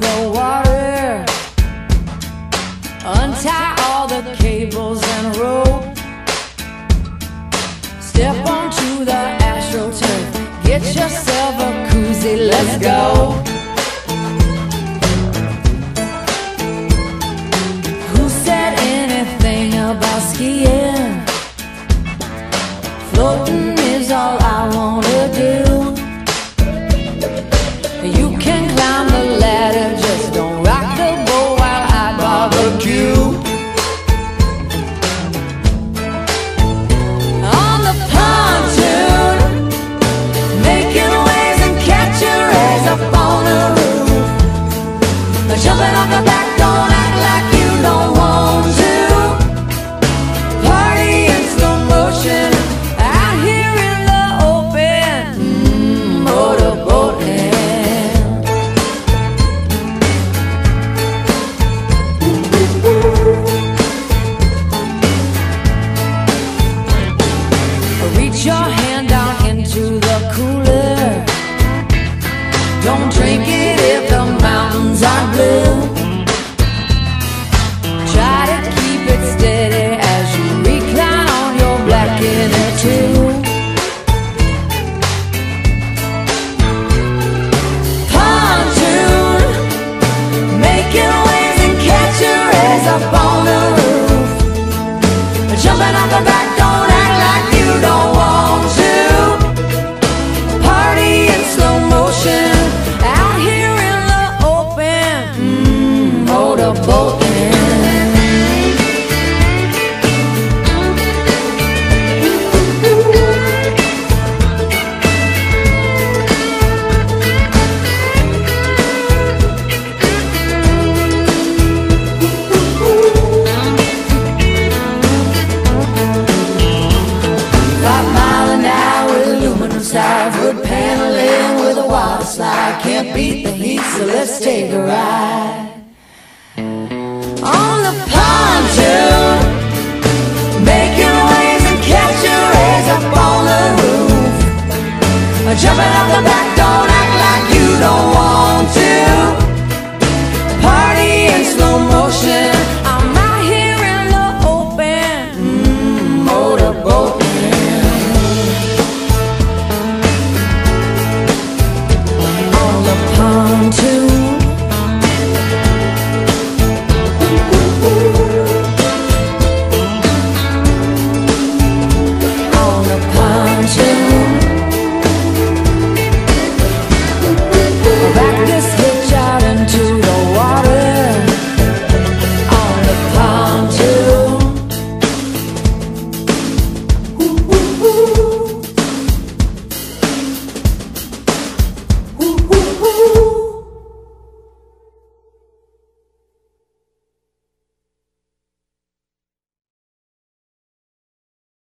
the water. Untie all the cables and rope. Step onto the astroturf. Get yourself a koozie. Let's go. Who said anything about skiing? Floating. Your hand down into the cooler. Don't drink it if the mountains are blue. Try to keep it steady as you recline on your black inner tube. Pontoon, making waves and catching rays up on the roof. Jumping off the back, Can't beat the heat, so let's take a ride. On the pontoon, making waves and catching rays up on the roof. Jumping off the back